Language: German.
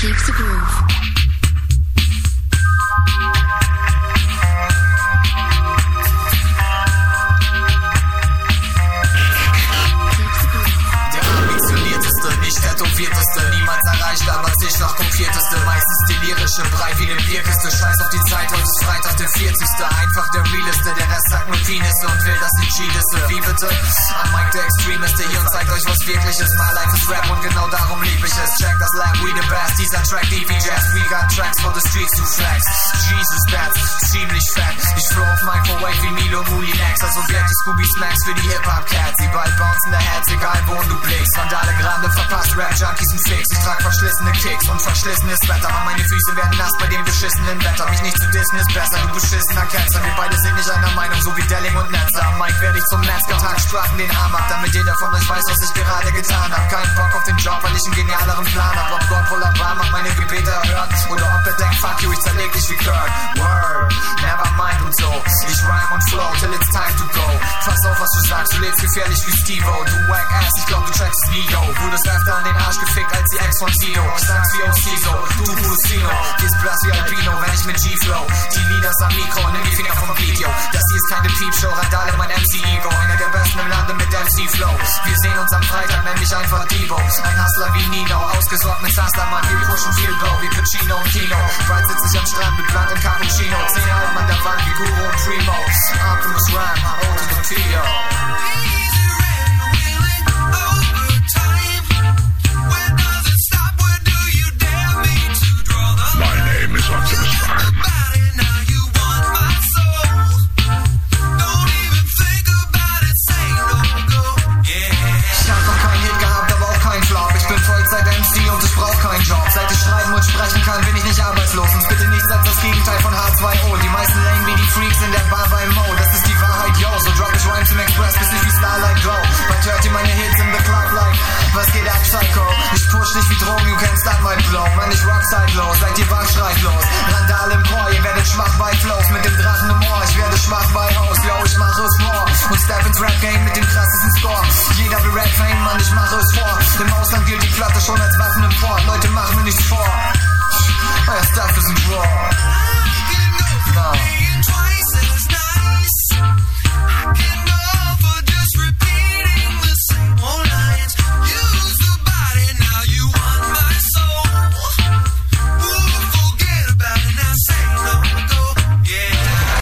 keeps the groove. Tätowierteste, niemals erreicht, aber sich noch kopierteste. Meistens die lyrische, breit wie ne Bierkiste. Scheiß auf die Zeit, heute ist Freitag der 40. Einfach der realeste, der Rest sagt nur Penisse und will das cheateste. Wie bitte? Am Mike der Extremiste, und zeigt euch was wirklich ist. My life is Rap und genau darum lieb ich es. Check das Lab, we the best. Dieser Track, DV Jazz, we got tracks for the streets to flex. Jesus, that's ziemlich fett. Ich flow auf Microwave wie Milo Moulinex, als ob die Scooby Snacks für die Hip-Hop-Cats. Die bald bouncen der Heads, egal wo du blickst. Vandale Grande verpasst, Rap-Junkies und Fix. Ich trag verschlissene Kicks und verschlissenes Wetter. Aber meine Füße werden nass bei dem beschissenen Wetter. Mich nicht zu dissen ist besser, du beschissener Ketzer. Wir beide sind nicht einer Meinung, so wie Delling und Netzer. Mike werde ich zum Metzger, Tag Sprachen den Arm ab, damit jeder von euch weiß, was ich gerade getan hab. Kein Bock auf den Job, weil ich einen genialeren Plan hab. Ob Gott wohl hat meine Gebete erhört. Oder ob er denkt, fuck you, ich zerleg dich wie Kirk. Rhyme und flow till it's time to go. Pass auf, was du sagst, du lebst gefährlich wie Steve-O. Du wack ass, ich glaub, du checkst nie, yo. Wurdest öfter an den Arsch gefickt als die Ex von Tino. Sagst wie Ociso, du Busino. Gehst blass wie Albino, wenn ich mit G-Flow. Die Lieder am Mikro, nimm die Finger vom Video. Das hier ist keine Peepshow, Randale, mein MC-Ego. Einer der besten im Lande mit MC-Flow. Wir sehen uns am Freitag, nenn mich einfach Debo. Ein Hustler wie Nino, ausgesorgt mit Hustlermann. Wir pushen viel Blow wie Pacino und Tino. Bald sitz ich am Strand mit Blunt und Cappuccino. Zehn Alten an der Wand wie Guru und Primo. H2O. Die meisten lame wie die Freaks in der Bar bei Mo. Das ist die Wahrheit, yo. So drop ich Rhymes im Express, bis ich wie Starlight glow. Bald hört ihr meine Hits in the club like, was geht ab, Psycho? Ich push nicht wie Drogen, you can't stop my flow. Mann, ich rock zeitlos, seid ihr wachschreitlos. Randale im Chor, ihr werdet schwach bei Flows. Mit dem Drachen im Ohr, ich werde schwach bei Haus. Yo, ich mache es vor. Und step ins Rap-Game mit dem krassesten Score. Jeder will Rap-Fame, Mann, ich mache es vor. Im Ausland gilt die Platte schon als Waffenimport. Leute, machen mir nichts vor. Euer Stuff ist ein Draw.